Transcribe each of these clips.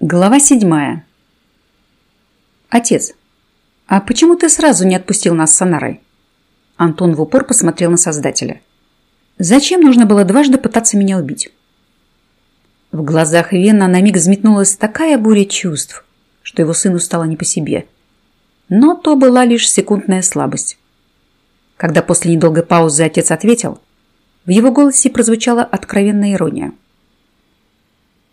Глава седьмая. Отец, а почему ты сразу не отпустил нас с Анарой? Антон в упор посмотрел на Создателя. Зачем нужно было дважды пытаться меня убить? В глазах Вена на миг взметнулась такая буря чувств, что его сыну стало не по себе. Но то была лишь секундная слабость. Когда после недолгой паузы отец ответил, в его голосе прозвучала откровенная ирония.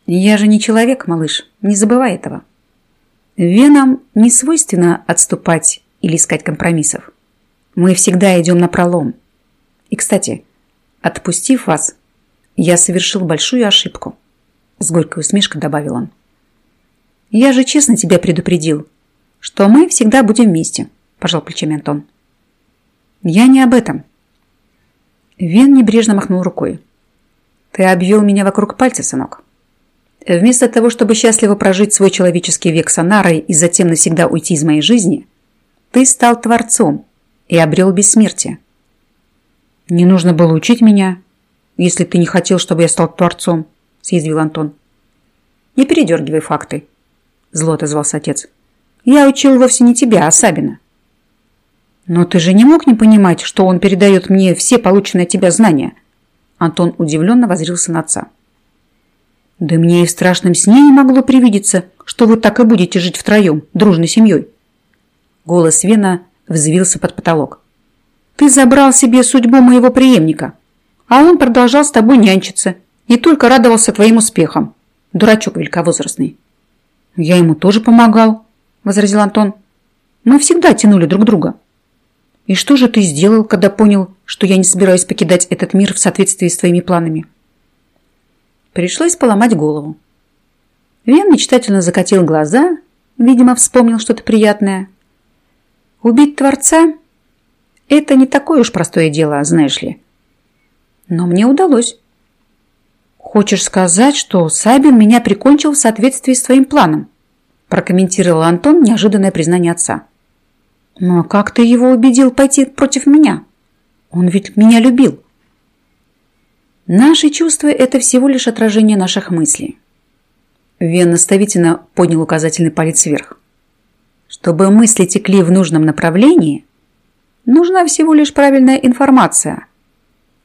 Я же не человек, малыш, не забывай этого. Венам не свойственно отступать или искать компромиссов. Мы всегда идем на пролом. И, кстати, отпустив вас, я совершил большую ошибку. С горькой усмешкой добавил он. Я же честно тебя предупредил, что мы всегда будем вместе, пожал плечами Антон. Я не об этом. Вен небрежно махнул рукой. Ты обвел меня вокруг пальца, сынок. Вместо того, чтобы счастливо прожить свой человеческий век с Анарой и затем навсегда уйти из моей жизни, ты стал творцом и обрел бессмертие. «Не нужно было учить меня, если ты не хотел, чтобы я стал творцом», – съязвил Антон. «Не передергивай факты», – зло отозвался отец. «Я учил вовсе не тебя, а Сабина». «Но ты же не мог не понимать, что он передает мне все полученные от тебя знания?» Антон удивленно возрился на отца. Да мне и в страшном сне не могло привидеться, что вы так и будете жить втроем, дружной семьей. Голос Вена взвился под потолок. Ты забрал себе судьбу моего преемника, а он продолжал с тобой нянчиться и только радовался твоим успехам. Дурачок великовозрастный. Я ему тоже помогал, возразил Антон. Мы всегда тянули друг друга. И что же ты сделал, когда понял, что я не собираюсь покидать этот мир в соответствии с твоими планами? Пришлось поломать голову. Вен мечтательно закатил глаза, видимо, вспомнил что-то приятное. Убить Творца – это не такое уж простое дело, знаешь ли. Но мне удалось. Хочешь сказать, что Сабин меня прикончил в соответствии с твоим планом? Прокомментировал Антон неожиданное признание отца. Но как ты его убедил пойти против меня? Он ведь меня любил. Наши чувства – это всего лишь отражение наших мыслей. Вен наставительно поднял указательный палец вверх. Чтобы мысли текли в нужном направлении, нужна всего лишь правильная информация.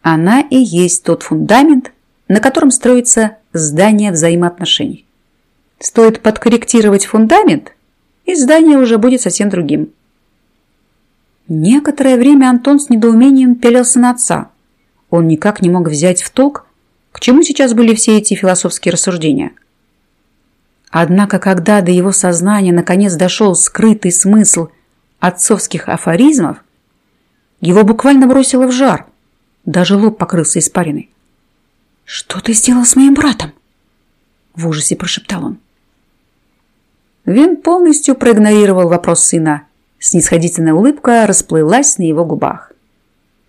Она и есть тот фундамент, на котором строится здание взаимоотношений. Стоит подкорректировать фундамент, и здание уже будет совсем другим. Некоторое время Антон с недоумением пялился на отца – он никак не мог взять в толк, к чему сейчас были все эти философские рассуждения. Однако, когда до его сознания наконец дошел скрытый смысл отцовских афоризмов, его буквально бросило в жар, даже лоб покрылся испариной. «Что ты сделал с моим братом?» В ужасе прошептал он. Вин полностью проигнорировал вопрос сына. Снисходительная улыбка расплылась на его губах.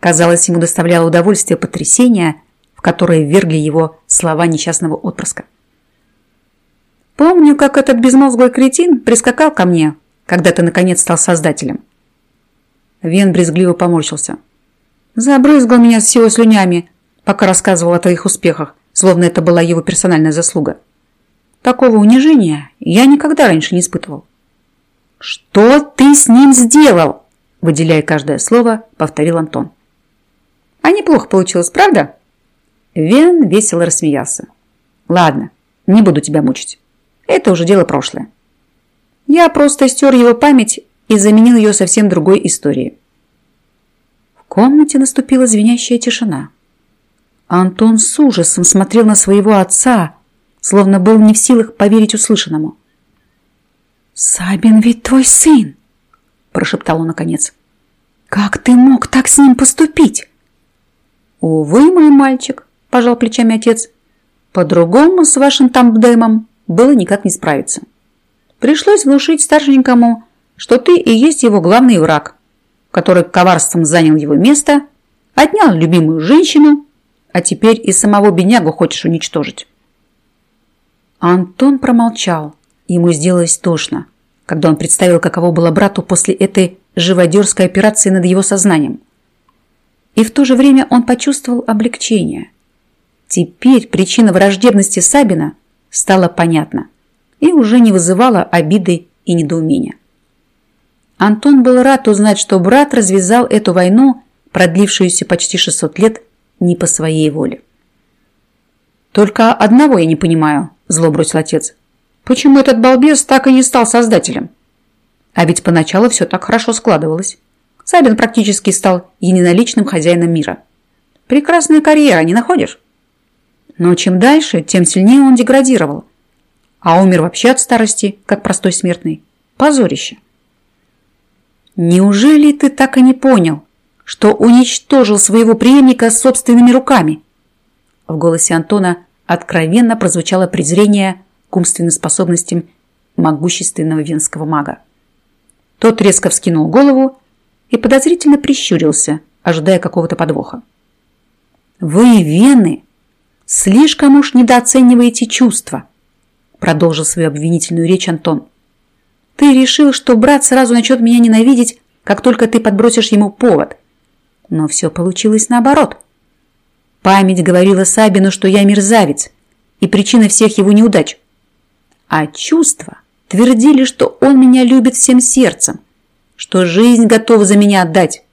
Казалось, ему доставляло удовольствие потрясение, в которое ввергли его слова несчастного отпрыска. Помню, как этот безмозглый кретин прискакал ко мне, когда ты наконец стал создателем. Вен брезгливо поморщился. Забрызгал меня всего слюнями, пока рассказывал о твоих успехах, словно это была его персональная заслуга. Такого унижения я никогда раньше не испытывал. «Что ты с ним сделал?» Выделяя каждое слово, повторил Антон. А неплохо получилось, правда?» Вен весело рассмеялся. «Ладно, не буду тебя мучить. Это уже дело прошлое. Я просто стер его память и заменил ее совсем другой историей». В комнате наступила звенящая тишина. Антон с ужасом смотрел на своего отца, словно был не в силах поверить услышанному. «Сабин ведь твой сын!» – прошептал он наконец. «Как ты мог так с ним поступить?» «Увы, мой мальчик», – пожал плечами отец, – «по-другому с вашим тамбдемом было никак не справиться. Пришлось внушить старшенькому, что ты и есть его главный враг, который коварством занял его место, отнял любимую женщину, а теперь и самого беднягу хочешь уничтожить». Антон промолчал. Ему сделалось тошно, когда он представил, каково было брату после этой живодерской операции над его сознанием – и в то же время он почувствовал облегчение. Теперь причина враждебности Сабина стала понятна. и уже не вызывало обиды и недоумения. Антон был рад узнать, что брат развязал эту войну, продлившуюся почти 600 лет, не по своей воле. «Только одного я не понимаю», – зло бросил отец. «Почему этот балбес так и не стал создателем? А ведь поначалу все так хорошо складывалось. Сабин практически стал единоличным хозяином мира. Прекрасная карьера, не находишь? Но чем дальше, тем сильнее он деградировал. А умер вообще от старости, как простой смертный. Позорище. Неужели ты так и не понял, что уничтожил своего преемника собственными руками? В голосе Антона откровенно прозвучало презрение к умственным способностям могущественного венского мага. Тот резко вскинул голову и подозрительно прищурился, ожидая какого-то подвоха. «Вы, вены, слишком уж недооцениваете чувства», продолжил свою обвинительную речь Антон. «Ты решил, что брат сразу начнет меня ненавидеть, как только ты подбросишь ему повод. Но все получилось наоборот. Память говорила Сабину, что я мерзавец и причина всех его неудач. А чувства твердили, что он меня любит всем сердцем, что жизнь готова за меня отдать.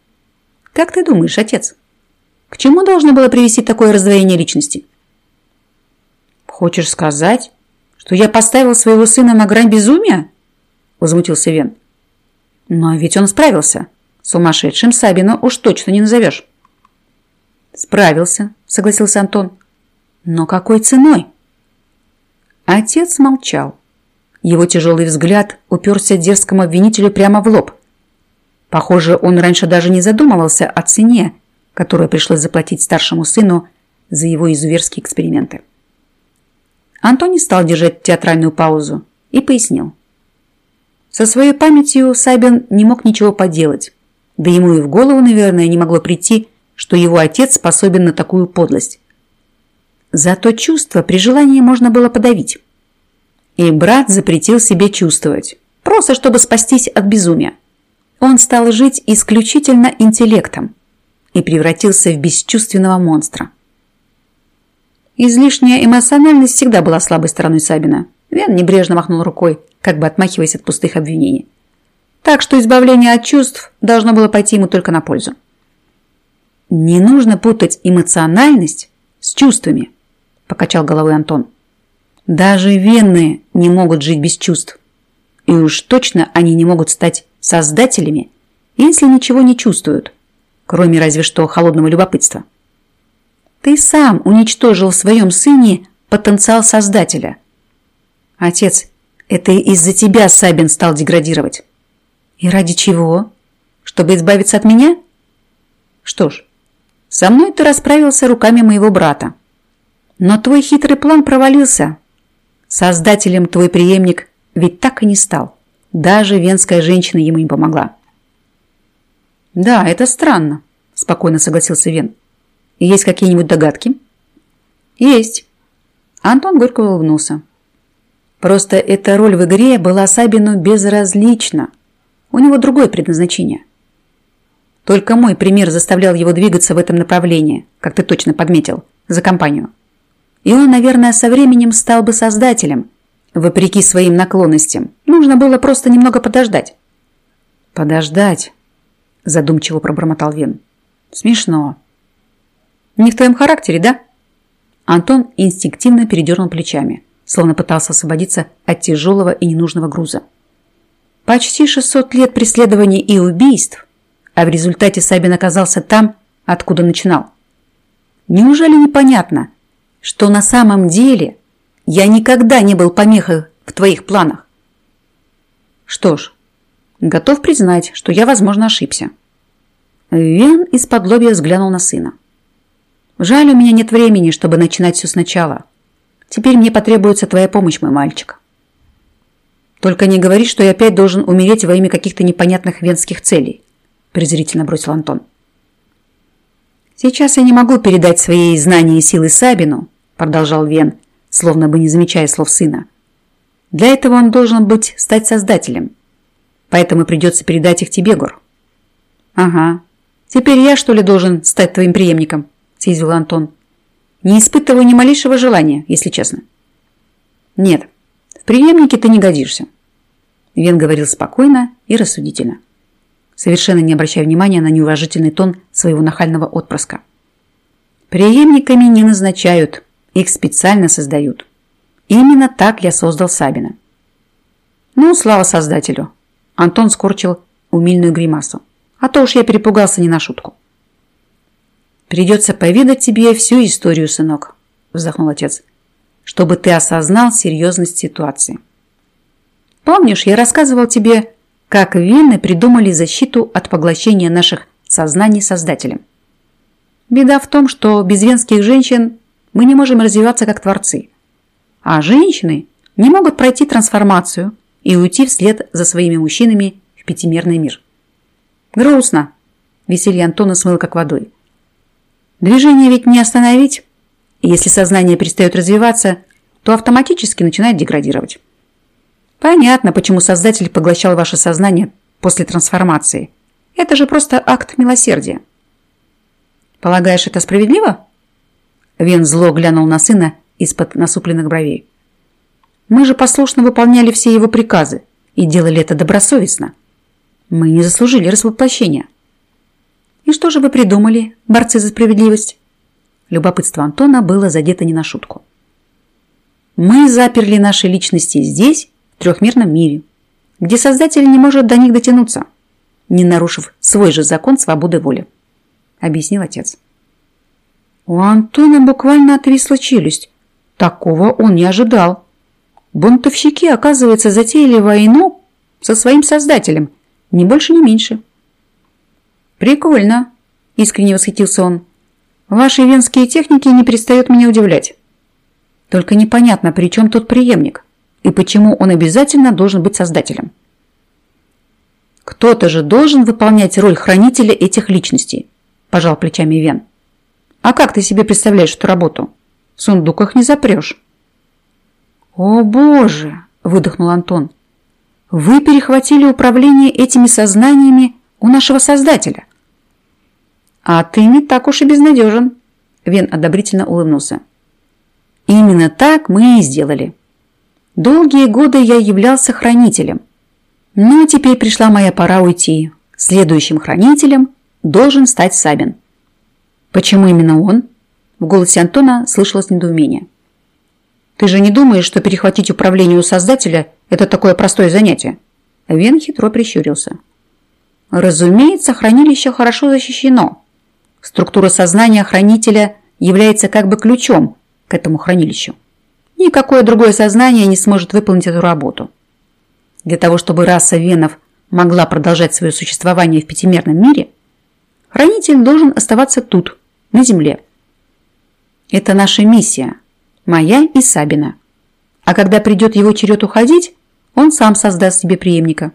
Как ты думаешь, отец, к чему должно было привести такое раздвоение личности? Хочешь сказать, что я поставил своего сына на грань безумия? Возмутился Вен. Но ведь он справился. Сумасшедшим Сабина уж точно не назовешь. Справился, согласился Антон. Но какой ценой? Отец молчал. Его тяжелый взгляд уперся дерзкому обвинителю прямо в лоб. Похоже, он раньше даже не задумывался о цене, которую пришлось заплатить старшему сыну за его изуверские эксперименты. Антон не стал держать театральную паузу и пояснил. Со своей памятью Сабин не мог ничего поделать, да ему и в голову, наверное, не могло прийти, что его отец способен на такую подлость. Зато чувство при желании можно было подавить. И брат запретил себе чувствовать, просто чтобы спастись от безумия. Он стал жить исключительно интеллектом и превратился в бесчувственного монстра. Излишняя эмоциональность всегда была слабой стороной Сабина. Вен небрежно махнул рукой, как бы отмахиваясь от пустых обвинений. Так что избавление от чувств должно было пойти ему только на пользу. «Не нужно путать эмоциональность с чувствами», – покачал головой Антон. «Даже венные не могут жить без чувств. И уж точно они не могут стать создателями, если ничего не чувствуют, кроме разве что холодного любопытства. Ты сам уничтожил в своем сыне потенциал создателя. Отец, это из-за тебя Сабин стал деградировать. И ради чего? Чтобы избавиться от меня? Что ж, со мной ты расправился руками моего брата. Но твой хитрый план провалился. Создателем твой преемник ведь так и не стал. Даже венская женщина ему не помогла. «Да, это странно», – спокойно согласился Вен. «Есть какие-нибудь догадки?» «Есть». Антон горько улыбнулся. «Просто эта роль в игре была Сабину безразлична. У него другое предназначение. Только мой пример заставлял его двигаться в этом направлении, как ты точно подметил, за компанию. И он, наверное, со временем стал бы создателем, вопреки своим наклонностям. Нужно было просто немного подождать. «Подождать», – задумчиво пробормотал Вен. «Смешно». «Не в твоем характере, да?» Антон инстинктивно передернул плечами, словно пытался освободиться от тяжелого и ненужного груза. Почти 600 лет преследований и убийств а в результате Сабин оказался там, откуда начинал. Неужели непонятно, что на самом деле я никогда не был помехой в твоих планах? Что ж, готов признать, что я, возможно, ошибся. Вен из-под лобья взглянул на сына. Жаль, у меня нет времени, чтобы начинать все сначала. Теперь мне потребуется твоя помощь, мой мальчик. Только не говори, что я опять должен умереть во имя каких-то непонятных венских целей презрительно бросил Антон. «Сейчас я не могу передать свои знания и силы Сабину», продолжал Вен, словно бы не замечая слов сына. «Для этого он должен быть стать создателем. Поэтому придется передать их тебе, Гор». «Ага. Теперь я, что ли, должен стать твоим преемником?» съязвил Антон. «Не испытываю ни малейшего желания, если честно». «Нет. В преемнике ты не годишься. Вен говорил спокойно и рассудительно, совершенно не обращая внимания на неуважительный тон своего нахального отпрыска. Преемниками не назначают, их специально создают. Именно так я создал Сабина. Ну, слава создателю. Антон скорчил умильную гримасу. А то уж я перепугался не на шутку. Придется поведать тебе всю историю, сынок, вздохнул отец, чтобы ты осознал серьезность ситуации. Помнишь, я рассказывал тебе, как вены придумали защиту от поглощения наших сознаний Создателем. Беда в том, что без венских женщин мы не можем развиваться как творцы. А женщины не могут пройти трансформацию и уйти вслед за своими мужчинами в пятимерный мир. Грустно. Веселье Антона смыло как водой. Движение ведь не остановить. И если сознание перестает развиваться, то автоматически начинает деградировать. Понятно, почему Создатель поглощал ваше сознание после трансформации. Это же просто акт милосердия. Полагаешь, это справедливо? Вен зло глянул на сына из-под насупленных бровей. Мы же послушно выполняли все его приказы и делали это добросовестно. Мы не заслужили развоплощения. И что же вы придумали, борцы за справедливость? Любопытство Антона было задето не на шутку. Мы заперли наши личности здесь, в трехмерном мире, где Создатель не может до них дотянуться, не нарушив свой же закон свободы воли, объяснил отец. У Антона буквально отвисла челюсть. Такого он не ожидал. Бунтовщики, оказывается, затеяли войну со своим Создателем, ни больше, ни меньше. «Прикольно!» – искренне восхитился он. «Ваши венские техники не перестают меня удивлять. Только непонятно, при чем тут преемник и почему он обязательно должен быть создателем. Кто-то же должен выполнять роль хранителя этих личностей, пожал плечами Вен. А как ты себе представляешь эту работу? В сундуках не запрешь. О боже, выдохнул Антон. Вы перехватили управление этими сознаниями у нашего создателя. А ты не так уж и безнадежен. Вен одобрительно улыбнулся. Именно так мы и сделали. Долгие годы я являлся хранителем. Но теперь пришла моя пора уйти. Следующим хранителем должен стать Сабин. Почему именно он? В голосе Антона слышалось недоумение. Ты же не думаешь, что перехватить управление у Создателя – это такое простое занятие? Вен хитро прищурился. Разумеется, хранилище хорошо защищено. Структура сознания хранителя является как бы ключом к этому хранилищу. Никакое другое сознание не сможет выполнить эту работу. Для того, чтобы раса венов могла продолжать свое существование в пятимерном мире, хранитель должен оставаться тут, на Земле. Это наша миссия, моя и Сабина. А когда придет его черед уходить, он сам создаст себе преемника.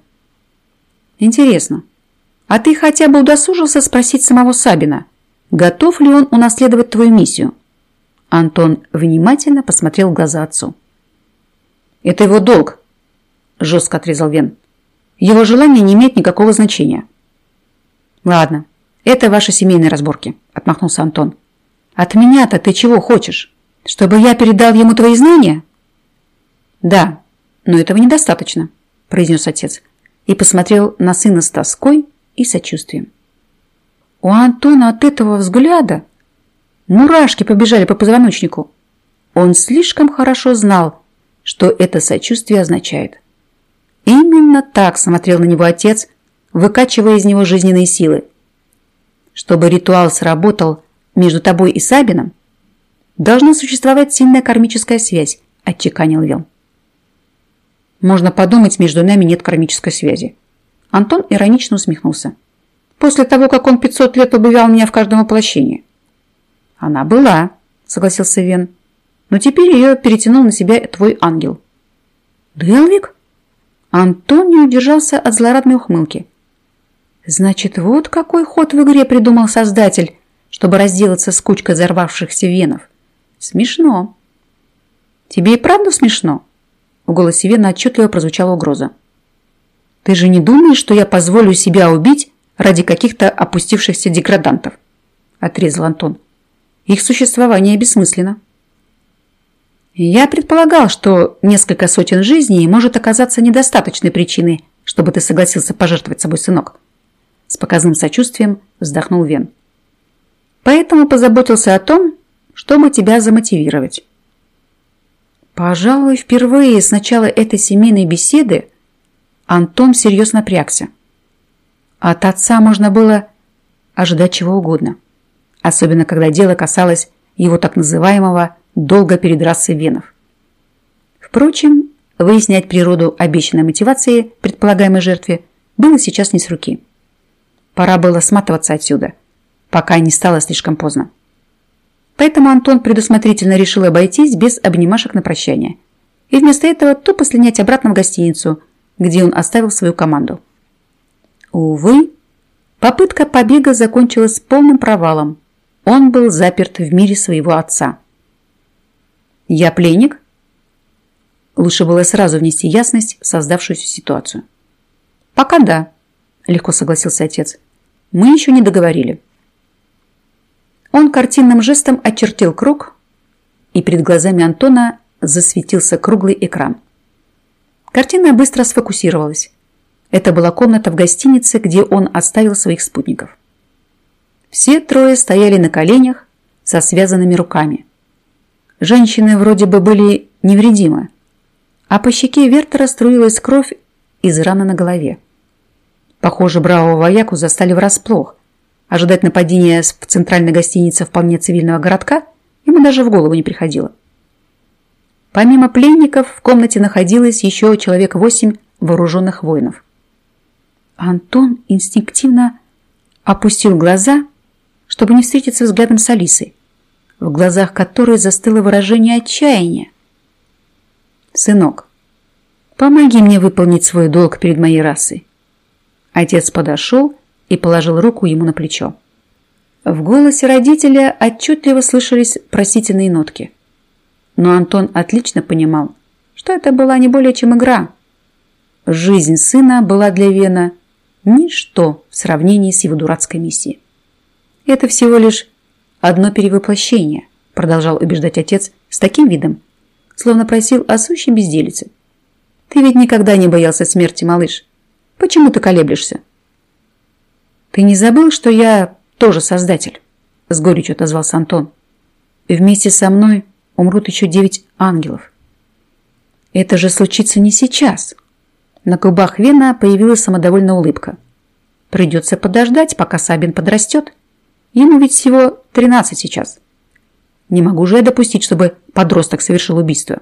Интересно, а ты хотя бы удосужился спросить самого Сабина, готов ли он унаследовать твою миссию? Антон внимательно посмотрел в глаза отцу. «Это его долг», – жестко отрезал Вен. «Его желание не имеет никакого значения». «Ладно, это ваши семейные разборки», – отмахнулся Антон. «От меня-то ты чего хочешь? Чтобы я передал ему твои знания?» «Да, но этого недостаточно», – произнес отец и посмотрел на сына с тоской и сочувствием. У Антона от этого взгляда мурашки побежали по позвоночнику. Он слишком хорошо знал, что это сочувствие означает. Именно так смотрел на него отец, выкачивая из него жизненные силы. Чтобы ритуал сработал между тобой и Сабином, должна существовать сильная кармическая связь, отчеканил Вел. Можно подумать, между нами нет кармической связи. Антон иронично усмехнулся. После того, как он 500 лет побывал меня в каждом воплощении. Она была, согласился Вен. Но теперь ее перетянул на себя твой ангел. Делвик? Антон не удержался от злорадной ухмылки. Значит, вот какой ход в игре придумал Создатель, чтобы разделаться с кучкой взорвавшихся венов. Смешно. Тебе и правда смешно? В голосе Вена отчетливо прозвучала угроза. Ты же не думаешь, что я позволю себя убить ради каких-то опустившихся деградантов? Отрезал Антон. Их существование бессмысленно. Я предполагал, что несколько сотен жизней может оказаться недостаточной причиной, чтобы ты согласился пожертвовать собой, сынок. С показным сочувствием вздохнул Вен. Поэтому позаботился о том, чтобы тебя замотивировать. Пожалуй, впервые с начала этой семейной беседы Антон всерьез напрягся. От отца можно было ожидать чего угодно. Особенно, когда дело касалось его так называемого «долга перед расой венов». Впрочем, выяснять природу обещанной мотивации предполагаемой жертве было сейчас не с руки. Пора было сматываться отсюда, пока не стало слишком поздно. Поэтому Антон предусмотрительно решил обойтись без обнимашек на прощание. И вместо этого тупо слинять обратно в гостиницу, где он оставил свою команду. Увы, попытка побега закончилась полным провалом. Он был заперт в мире своего отца. «Я пленник?» Лучше было сразу внести ясность в создавшуюся ситуацию. «Пока да», – легко согласился отец. «Мы еще не договорили». Он картинным жестом очертил круг, и перед глазами Антона засветился круглый экран. Картина быстро сфокусировалась. Это была комната в гостинице, где он оставил своих спутников. Все трое стояли на коленях со связанными руками. Женщины вроде бы были невредимы, а по щеке Вертера струилась кровь из раны на голове. Похоже, бравого вояку застали врасплох – Ожидать нападения в центральной гостинице вполне цивильного городка ему даже в голову не приходило. Помимо пленников в комнате находилось еще человек восемь вооруженных воинов. Антон инстинктивно опустил глаза, чтобы не встретиться взглядом с Алисой, в глазах которой застыло выражение отчаяния. «Сынок, помоги мне выполнить свой долг перед моей расой». Отец подошел и положил руку ему на плечо. В голосе родителя отчетливо слышались просительные нотки. Но Антон отлично понимал, что это была не более чем игра. Жизнь сына была для Вена ничто в сравнении с его дурацкой миссией. Это всего лишь одно перевоплощение, продолжал убеждать отец с таким видом, словно просил о сущей безделице. Ты ведь никогда не боялся смерти, малыш. Почему ты колеблешься? «Ты не забыл, что я тоже создатель?» С горечью отозвался Антон. «Вместе со мной умрут еще девять ангелов». «Это же случится не сейчас». На губах Вена появилась самодовольная улыбка. «Придется подождать, пока Сабин подрастет. Ему ведь всего тринадцать сейчас. Не могу же я допустить, чтобы подросток совершил убийство.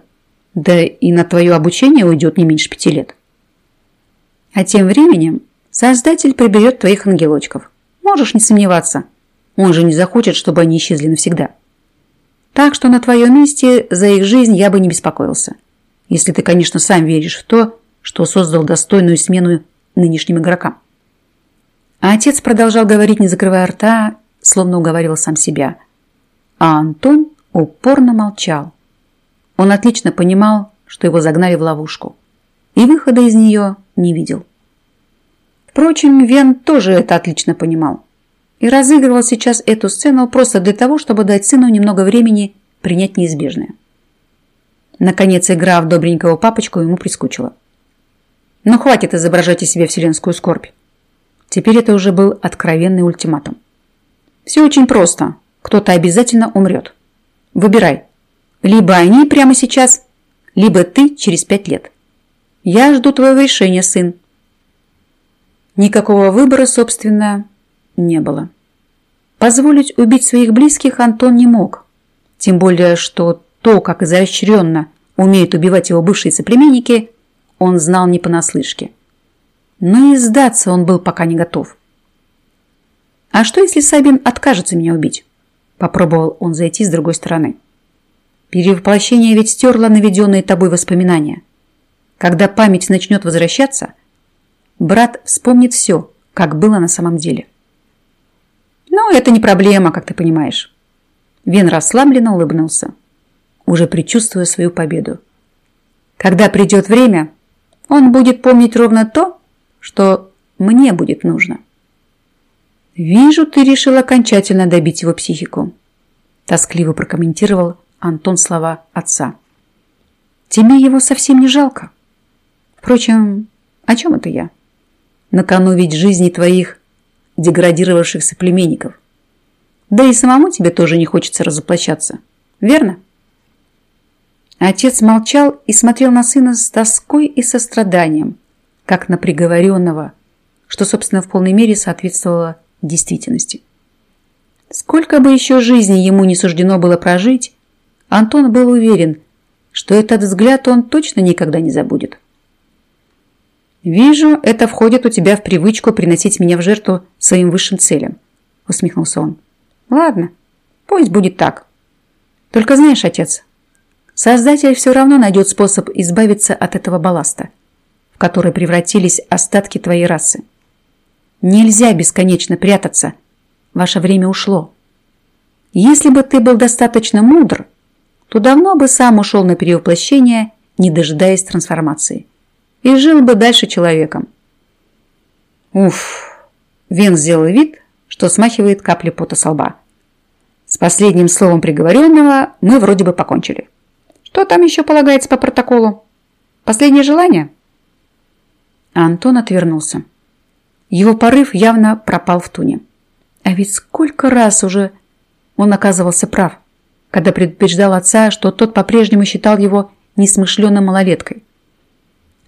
Да и на твое обучение уйдет не меньше пяти лет». А тем временем Создатель приберет твоих ангелочков. Можешь не сомневаться. Он же не захочет, чтобы они исчезли навсегда. Так что на твоем месте за их жизнь я бы не беспокоился. Если ты, конечно, сам веришь в то, что создал достойную смену нынешним игрокам. А отец продолжал говорить, не закрывая рта, словно уговаривал сам себя. А Антон упорно молчал. Он отлично понимал, что его загнали в ловушку. И выхода из нее не видел. Впрочем, Вен тоже это отлично понимал и разыгрывал сейчас эту сцену просто для того, чтобы дать сыну немного времени принять неизбежное. Наконец, игра в добренького папочку ему прискучила. Но хватит изображать из себя вселенскую скорбь. Теперь это уже был откровенный ультиматум. Все очень просто. Кто-то обязательно умрет. Выбирай. Либо они прямо сейчас, либо ты через пять лет. Я жду твоего решения, сын. Никакого выбора, собственно, не было. Позволить убить своих близких Антон не мог. Тем более, что то, как изощренно умеют убивать его бывшие соплеменники, он знал не понаслышке. Но и сдаться он был пока не готов. «А что, если Сабин откажется меня убить?» Попробовал он зайти с другой стороны. Перевоплощение ведь стерло наведенные тобой воспоминания. Когда память начнет возвращаться – брат вспомнит все, как было на самом деле. Но это не проблема, как ты понимаешь. Вен расслабленно улыбнулся, уже предчувствуя свою победу. Когда придет время, он будет помнить ровно то, что мне будет нужно. «Вижу, ты решил окончательно добить его психику», тоскливо прокомментировал Антон слова отца. тебе его совсем не жалко. Впрочем, о чем это я? На кону ведь жизни твоих деградировавшихся племенников. Да и самому тебе тоже не хочется разоплощаться. Верно? Отец молчал и смотрел на сына с тоской и состраданием, как на приговоренного, что, собственно, в полной мере соответствовало действительности. Сколько бы еще жизни ему не суждено было прожить, Антон был уверен, что этот взгляд он точно никогда не забудет. «Вижу, это входит у тебя в привычку приносить меня в жертву своим высшим целям», усмехнулся он. «Ладно, пусть будет так. Только знаешь, отец, Создатель все равно найдет способ избавиться от этого балласта, в который превратились остатки твоей расы. Нельзя бесконечно прятаться. Ваше время ушло. Если бы ты был достаточно мудр, то давно бы сам ушел на перевоплощение, не дожидаясь трансформации и жил бы дальше человеком. Уф! Вен сделал вид, что смахивает капли пота со лба. С последним словом приговоренного мы вроде бы покончили. Что там еще полагается по протоколу? Последнее желание? Антон отвернулся. Его порыв явно пропал в туне. А ведь сколько раз уже он оказывался прав, когда предупреждал отца, что тот по-прежнему считал его несмышленной малолеткой.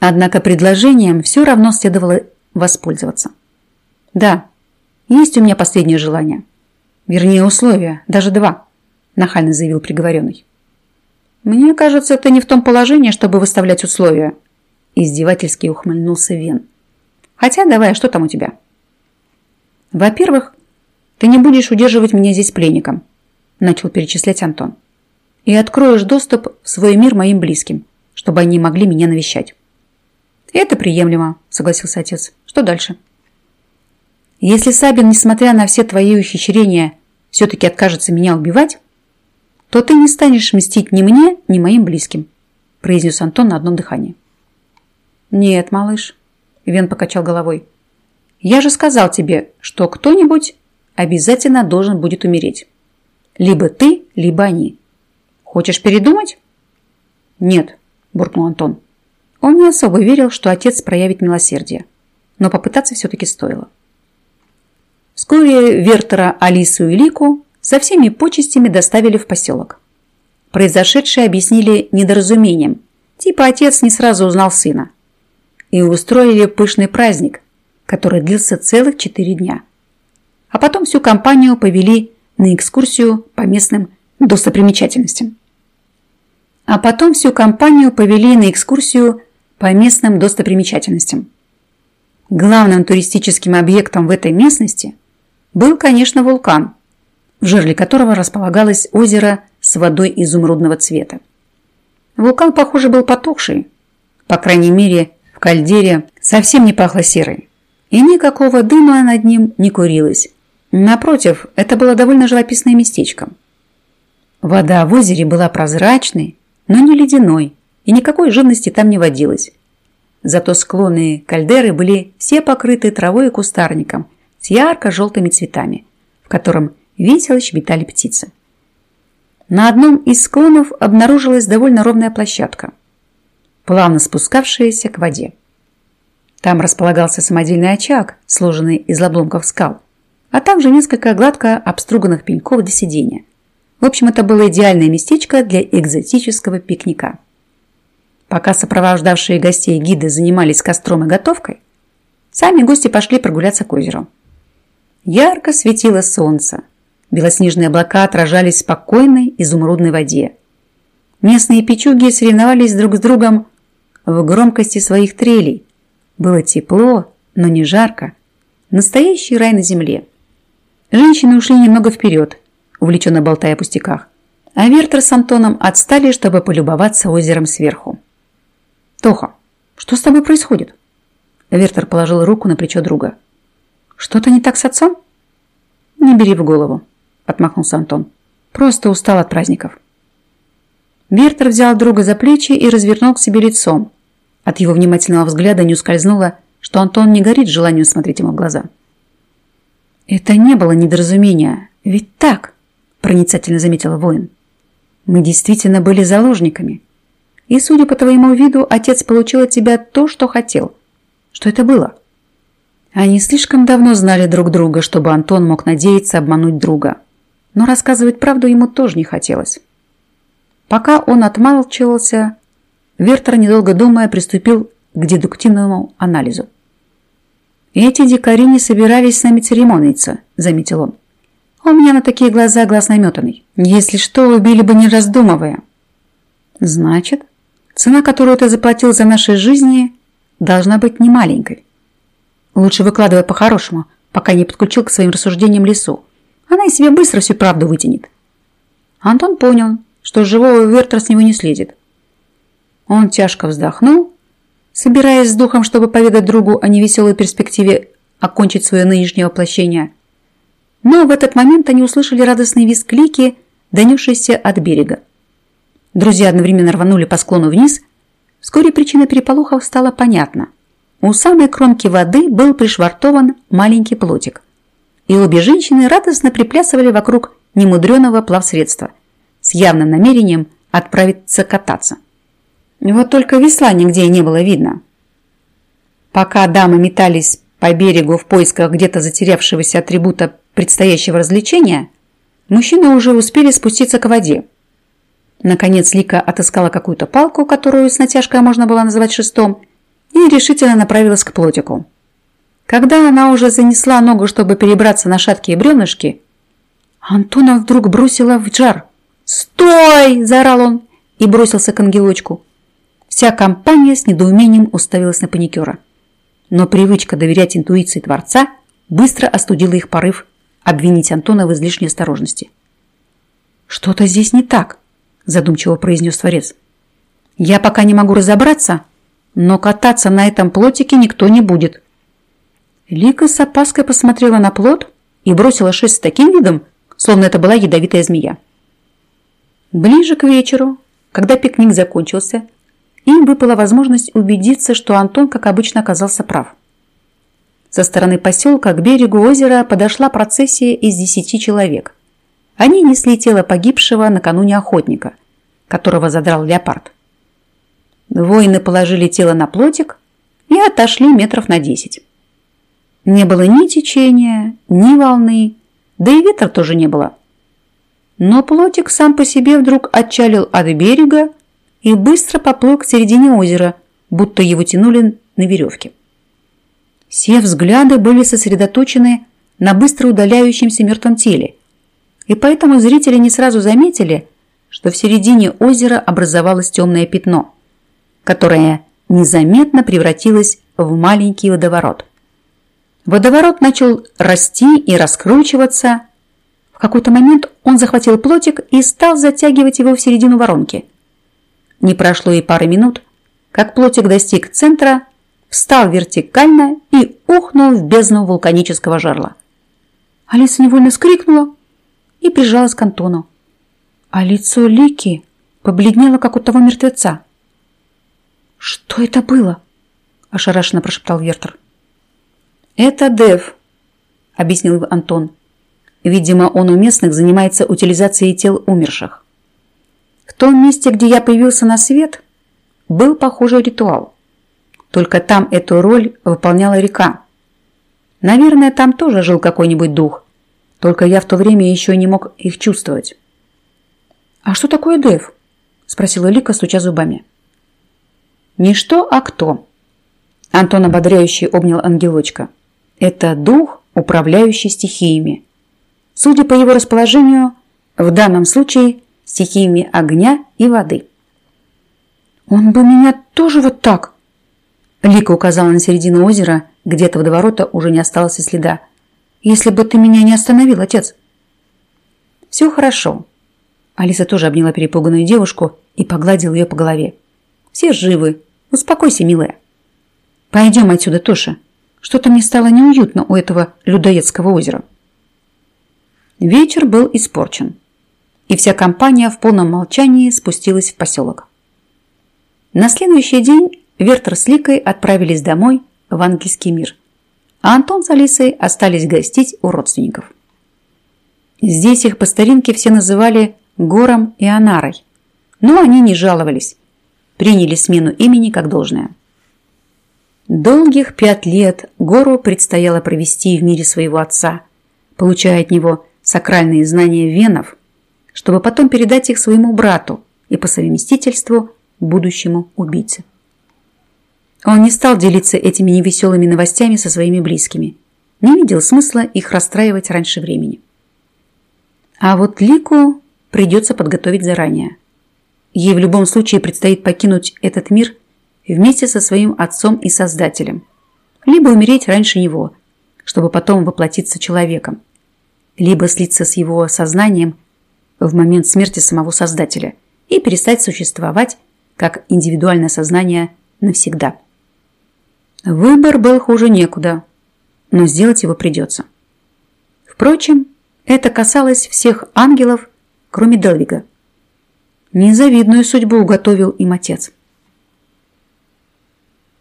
Однако предложением все равно следовало воспользоваться. «Да, есть у меня последнее желание. Вернее, условия, даже два», – нахально заявил приговоренный. «Мне кажется, ты не в том положении, чтобы выставлять условия», – издевательски ухмыльнулся Вен. «Хотя давай, что там у тебя?» «Во-первых, ты не будешь удерживать меня здесь пленником», – начал перечислять Антон. «И откроешь доступ в свой мир моим близким, чтобы они могли меня навещать». «Это приемлемо», – согласился отец. «Что дальше?» «Если Сабин, несмотря на все твои ухищрения, все-таки откажется меня убивать, то ты не станешь мстить ни мне, ни моим близким», – произнес Антон на одном дыхании. «Нет, малыш», – Вен покачал головой. «Я же сказал тебе, что кто-нибудь обязательно должен будет умереть. Либо ты, либо они. Хочешь передумать?» «Нет», – буркнул Антон. Он не особо верил, что отец проявит милосердие, но попытаться все-таки стоило. Вскоре Вертера, Алису и Лику со всеми почестями доставили в поселок. Произошедшее объяснили недоразумением, типа отец не сразу узнал сына. И устроили пышный праздник, который длился целых четыре дня. А потом всю компанию повели на экскурсию по местным достопримечательностям. А потом всю компанию повели на экскурсию по местным достопримечательностям. Главным туристическим объектом в этой местности был, конечно, вулкан, в жерле которого располагалось озеро с водой изумрудного цвета. Вулкан, похоже, был потухший. По крайней мере, в кальдере совсем не пахло серой. И никакого дыма над ним не курилось. Напротив, это было довольно живописное местечко. Вода в озере была прозрачной, но не ледяной, и никакой живности там не водилось. Зато склоны кальдеры были все покрыты травой и кустарником с ярко-желтыми цветами, в котором весело щебетали птицы. На одном из склонов обнаружилась довольно ровная площадка, плавно спускавшаяся к воде. Там располагался самодельный очаг, сложенный из обломков скал, а также несколько гладко обструганных пеньков для сидения. В общем, это было идеальное местечко для экзотического пикника. Пока сопровождавшие гостей гиды занимались костром и готовкой, сами гости пошли прогуляться к озеру. Ярко светило солнце. Белоснежные облака отражались в спокойной изумрудной воде. Местные печуги соревновались друг с другом в громкости своих трелей. Было тепло, но не жарко. Настоящий рай на земле. Женщины ушли немного вперед, увлеченно болтая о пустяках. А Вертер с Антоном отстали, чтобы полюбоваться озером сверху. «Тоха, что с тобой происходит?» Вертер положил руку на плечо друга. «Что-то не так с отцом?» «Не бери в голову», – отмахнулся Антон. «Просто устал от праздников». Вертер взял друга за плечи и развернул к себе лицом. От его внимательного взгляда не ускользнуло, что Антон не горит желанием смотреть ему в глаза. «Это не было недоразумения, ведь так», – проницательно заметила воин. «Мы действительно были заложниками. И, судя по твоему виду, отец получил от тебя то, что хотел. Что это было?» Они слишком давно знали друг друга, чтобы Антон мог надеяться обмануть друга. Но рассказывать правду ему тоже не хотелось. Пока он отмалчивался, Вертер, недолго думая, приступил к дедуктивному анализу. «Эти дикари не собирались с нами церемониться», – заметил он. «У меня на такие глаза глаз наметанный. Если что, убили бы не раздумывая». «Значит, цена, которую ты заплатил за наши жизни, должна быть немаленькой. Лучше выкладывай по-хорошему, пока не подключил к своим рассуждениям лесу. Она из себя быстро всю правду вытянет». Антон понял, что живого Вертера с него не следит. Он тяжко вздохнул собираясь с духом, чтобы поведать другу о невеселой перспективе окончить свое нынешнее воплощение. Но в этот момент они услышали радостный визг клики, донесшийся от берега. Друзья одновременно рванули по склону вниз. Вскоре причина переполохов стала понятна. У самой кромки воды был пришвартован маленький плотик. И обе женщины радостно приплясывали вокруг немудреного плавсредства с явным намерением отправиться кататься. Вот только весла нигде не было видно. Пока дамы метались по берегу в поисках где-то затерявшегося атрибута предстоящего развлечения, мужчины уже успели спуститься к воде. Наконец Лика отыскала какую-то палку, которую с натяжкой можно было назвать шестом, и решительно направилась к плотику. Когда она уже занесла ногу, чтобы перебраться на шаткие бревнышки, Антона вдруг бросила в жар. «Стой!» – заорал он и бросился к ангелочку. Вся компания с недоумением уставилась на паникера. Но привычка доверять интуиции Творца быстро остудила их порыв обвинить Антона в излишней осторожности. «Что-то здесь не так», – задумчиво произнес Творец. «Я пока не могу разобраться, но кататься на этом плотике никто не будет». Лика с опаской посмотрела на плот и бросила шесть с таким видом, словно это была ядовитая змея. Ближе к вечеру, когда пикник закончился, им выпала возможность убедиться, что Антон, как обычно, оказался прав. Со стороны поселка к берегу озера подошла процессия из десяти человек. Они несли тело погибшего накануне охотника, которого задрал леопард. Воины положили тело на плотик и отошли метров на десять. Не было ни течения, ни волны, да и ветра тоже не было. Но плотик сам по себе вдруг отчалил от берега и быстро поплыл к середине озера, будто его тянули на веревке. Все взгляды были сосредоточены на быстро удаляющемся мертвом теле, и поэтому зрители не сразу заметили, что в середине озера образовалось темное пятно, которое незаметно превратилось в маленький водоворот. Водоворот начал расти и раскручиваться. В какой-то момент он захватил плотик и стал затягивать его в середину воронки – не прошло и пары минут, как плотик достиг центра, встал вертикально и ухнул в бездну вулканического жерла. Алиса невольно скрикнула и прижалась к Антону. А лицо Лики побледнело, как у того мертвеца. «Что это было?» – ошарашенно прошептал Вертер. «Это Дев», – объяснил Антон. «Видимо, он у местных занимается утилизацией тел умерших. В том месте, где я появился на свет, был похожий ритуал. Только там эту роль выполняла река. Наверное, там тоже жил какой-нибудь дух. Только я в то время еще не мог их чувствовать. «А что такое Дэв?» – спросила Лика, стуча зубами. «Не что, а кто?» Антон ободряющий обнял ангелочка. «Это дух, управляющий стихиями. Судя по его расположению, в данном случае стихиями огня и воды. «Он бы меня тоже вот так!» Лика указала на середину озера, где от водоворота уже не осталось и следа. «Если бы ты меня не остановил, отец!» «Все хорошо!» Алиса тоже обняла перепуганную девушку и погладила ее по голове. «Все живы. Успокойся, милая!» «Пойдем отсюда, Тоша. Что-то мне стало неуютно у этого людоедского озера». Вечер был испорчен и вся компания в полном молчании спустилась в поселок. На следующий день Вертер с Ликой отправились домой в ангельский мир, а Антон с Алисой остались гостить у родственников. Здесь их по старинке все называли Гором и Анарой, но они не жаловались. приняли смену имени как должное. Долгих пять лет Гору предстояло провести в мире своего отца, получая от него сакральные знания венов, чтобы потом передать их своему брату и по совместительству будущему убийце. Он не стал делиться этими невеселыми новостями со своими близкими. Не видел смысла их расстраивать раньше времени. А вот Лику придется подготовить заранее. Ей в любом случае предстоит покинуть этот мир вместе со своим отцом и создателем. Либо умереть раньше него, чтобы потом воплотиться человеком. Либо слиться с его сознанием в момент смерти самого создателя и перестать существовать как индивидуальное сознание навсегда. Выбор был хуже некуда, но сделать его придется. Впрочем, это касалось всех ангелов, кроме Делвига. Незавидную судьбу уготовил им отец –